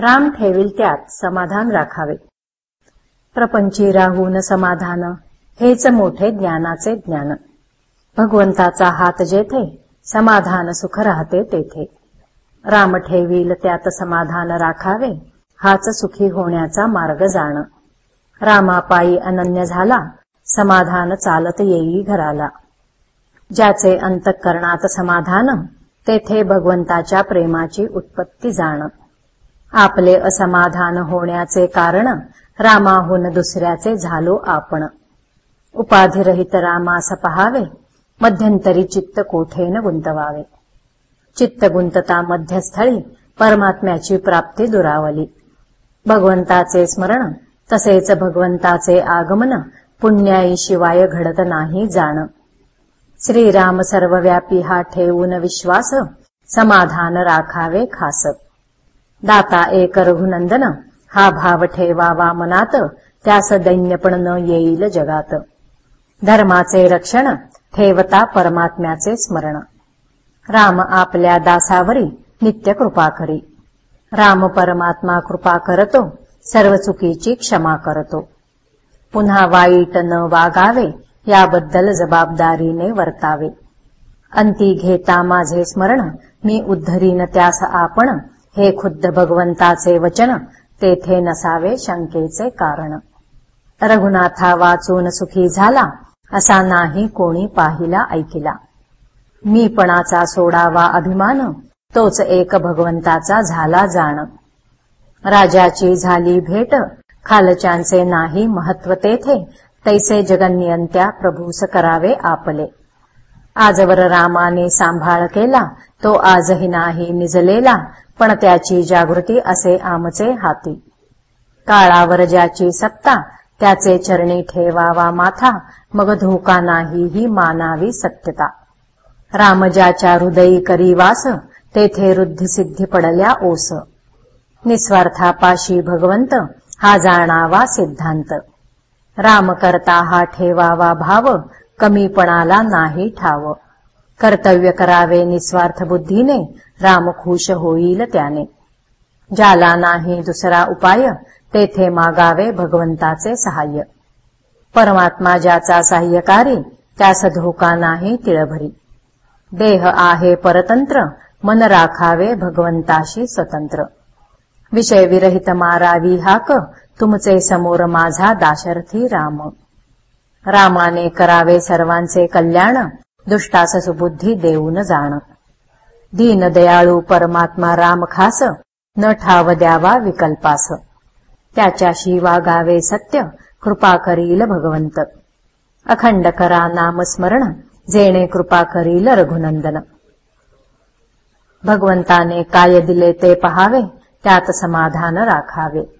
राम ठेवील त्यात समाधान राखावे. प्रपंची राहून समाधान हेच मोठे ज्ञानाचे ज्ञान. भगवंताचा हात जेथे समाधान सुख राहते तेथे. राम ठेवील त्यात समाधान राखावे हाच सुखी होण्याचा मार्ग जाण. रामापायी अनन्य झाला समाधान चालत येई घराला. ज्याचे अंतःकरणात समाधान तेथे भगवंताच्या प्रेमाची उत्पत्ती जाण. आपले असमाधान होण्याचे कारण रामाहून दुसऱ्याचे झालो आपण. उपाधिरहित रामास पहावे मध्यंतरी चित्त कोठेन गुंतवावे. चित्त गुंतता मध्यस्थळी परमात्म्याची प्राप्ती दुरावली. भगवंताचे स्मरण तसेच भगवंताचे आगमन पुण्याई शिवाय घडत नाही जाण. श्रीराम सर्वव्यापी हा ठेवून विश्वास समाधान राखावे खास. दाता एक रघुनंदन हा भाव ठेवावा मनात त्यास दैन्यपण न येईल जगात. धर्माचे रक्षण ठेवता परमात्म्याचे स्मरण. राम आपल्या दासावरी नित्य कृपा करी. राम परमात्मा कृपा करतो सर्व चुकीची क्षमा करतो. पुन्हा वाईट न वागावे याबद्दल जबाबदारीने वर्तावे. अंती घेता माझे स्मरण मी उद्धरीन त्यास आपण हे खुद्द भगवंताचे वचन तेथे नसावे शंकेचे कारण. रघुनाथा वाचून सुखी झाला असा नाही कोणी पाहिला ऐकिला. मीपणाचा सोडावा अभिमान तोच एक भगवंताचा झाला जाण. राजाची झाली भेट खालच्यांचे नाही महत्त्व तेथे तैसे जगनियंत्या प्रभूस करावे आपले. आजवर रामाने सांभाळ केला तो आजही नाही निजलेला पण त्याची जागृती असे आमचे हाती. काळावर ज्याची सत्ता त्याचे चरणी ठेवावा माथा मग धोका नाही ही मानावी सत्यता. राम ज्याच्या हृदयी करी वास तेथे रुद्धसिद्धी पडल्या ओस. निस्वार्थापाशी भगवंत हा जाणावा सिद्धांत. राम करता हा ठेवावा भाव कमीपणाला नाही ठाव. कर्तव्य करावे निस्वार्थ बुद्धीने राम खुश होईल त्याने. ज्याला नाही दुसरा उपाय तेथे मागावे भगवंताचे सहाय्य. परमात्मा ज्याचा सहाय्यकारी त्यास धोका नाही तिळभरी. देह आहे परतंत्र मन राखावे भगवंताशी स्वतंत्र. विषय विरहित मारावी हाक तुमचे समोर माझा दाशरथी राम. रामाने करावे सर्वांचे कल्याण दुष्टास सुबुद्धी देऊन जाण. दीन दयाळू परमात्मा राम खास न ठाव द्यावा विकल्पास. त्याच्याशी वागावे सत्य कृपा करील भगवंत. अखंड करा नामस्मरण जेणे कृपा करील रघुनंदन. भगवंताने काय दिले ते पहावे त्यात समाधान राखावे.